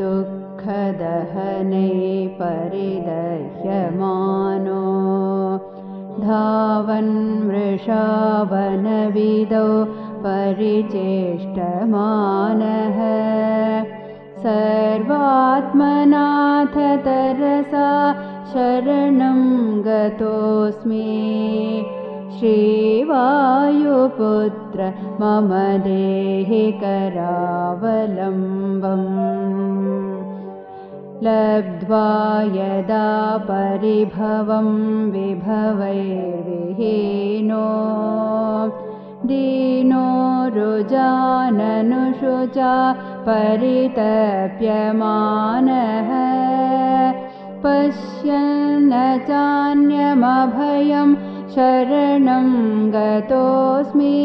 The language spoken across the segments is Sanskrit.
दुःखदहने परिदह्यमानो। धावन् वृषावनविदौ परिचेष्टमानः। सर्वात्मनाथ तरसा शरणं गतोऽस्मि। श्रीवायुपुत्र मम देहि करावलम्बम्। लब्ध्वा यदा परिभवं विभवैर्विहीनो दीनो रुजाननुषुचा परितप्यमानः। पश्यन्न चान्यमभयं शरणं गतोऽस्मि।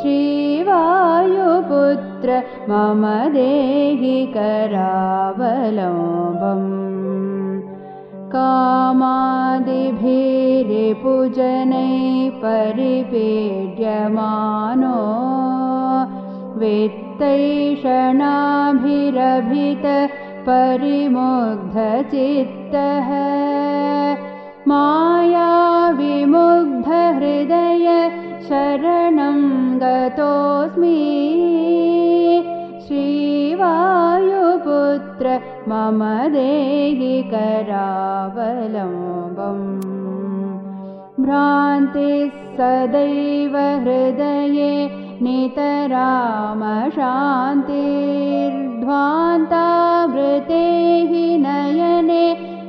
श्रीवायुपुत्र मम देहि करावलम्बम् कामादिभिरिपुजनै परिपीड्यमानो। वित्तैषणाभिरभित परिमुग्धचित्तः। मायाविमुग्धहृदय मम देहि करावलम्बम् भ्रान्तिः सदैव हृदये नितरामशान्तिर्ध्वान्तावृते हि नयने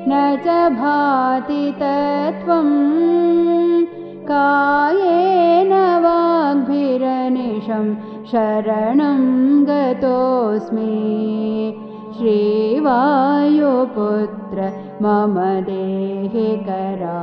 न च भाति तत्त्वम् कायेन वाग्भिरनिशं शरणं गतोऽस्मि श्रीवायुपुत्र मम देहि करावलम्बम्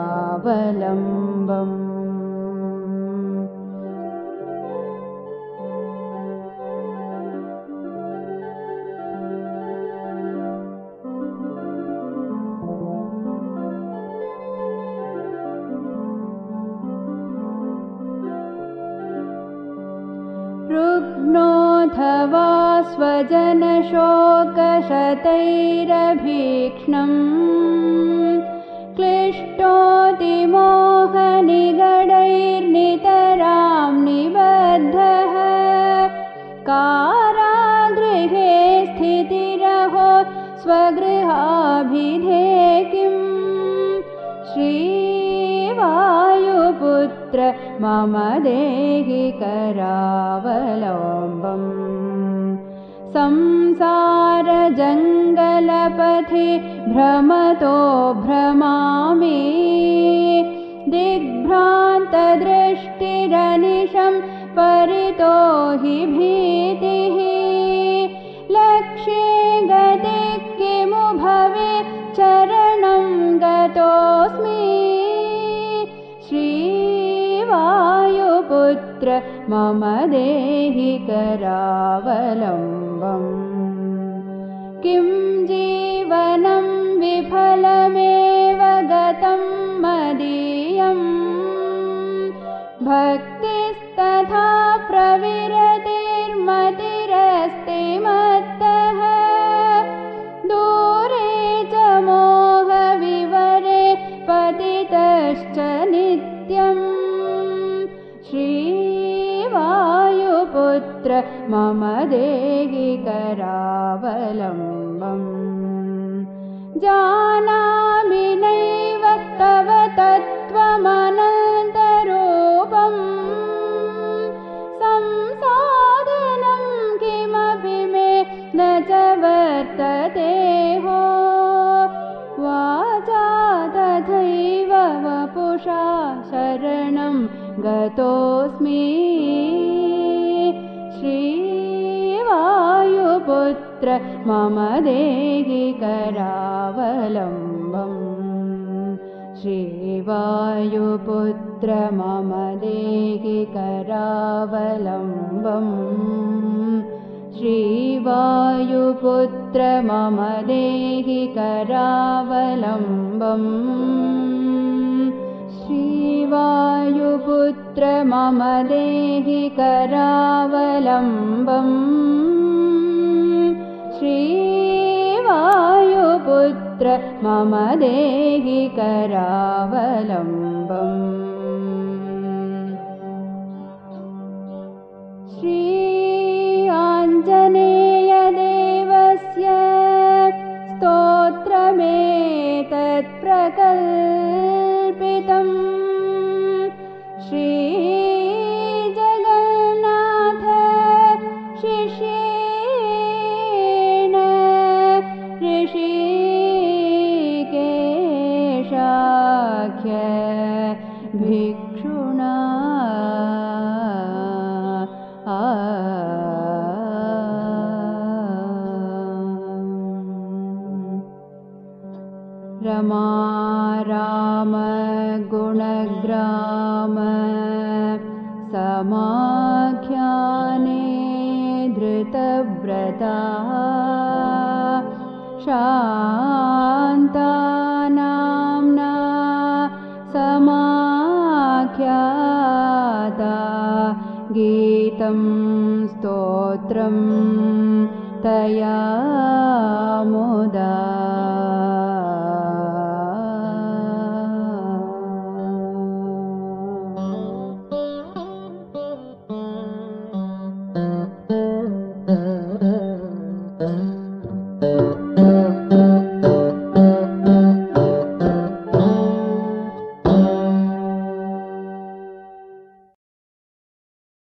स्वजनशोकशतैरभीक्ष्णम् क्लिष्टोऽतिमोहनिगडैर्नितरां निबद्धः। कारागृहे स्थितिरहो स्वगृहाभिधे किम्? श्रीवायुपुत्र मम देहि करावलम्बम् संसारजङ्गलपथि भ्रमतो भ्रमामि। दिग्भ्रान्तदृष्टिरनिशं परितो हि मम देहि करावलम्बम्। किं जीवनं विफलमेव गतं मदीयम्। भक्तिस्तथा प्रविरतिर्मतिरस्ति श्रीवायुपुत्र मम देहि करावलम्बम्। जानामि नैव तव तत्त्वमनन्तरूपम्। संसाधनं किमपि मे न च वर्तते हो। वाचा तथैव वपुषा शरणं गतोऽस्मि श्रीवायुपुत्र मम देहि करावलम्बम्। श्रीवायुपुत्र मम देहि करावलम्बम्। श्रीवायुपुत्र मम देहि करावलम्बम्। श्रीवायुपुत्र मम देहि करावलम्बम् पुत्र मम देहि करावलम्बम्। श्री आञ्जनेयदेवस्य स्तोत्रमेतत्प्रकल्पितम् श्रीजगन्नाथ ऋषिकेशाख्य भिक्षुणा। रमा राम गुणग्राम समाख्याने धृतव्रता शान्तानाम्ना स्तोत्रं तया मोदा।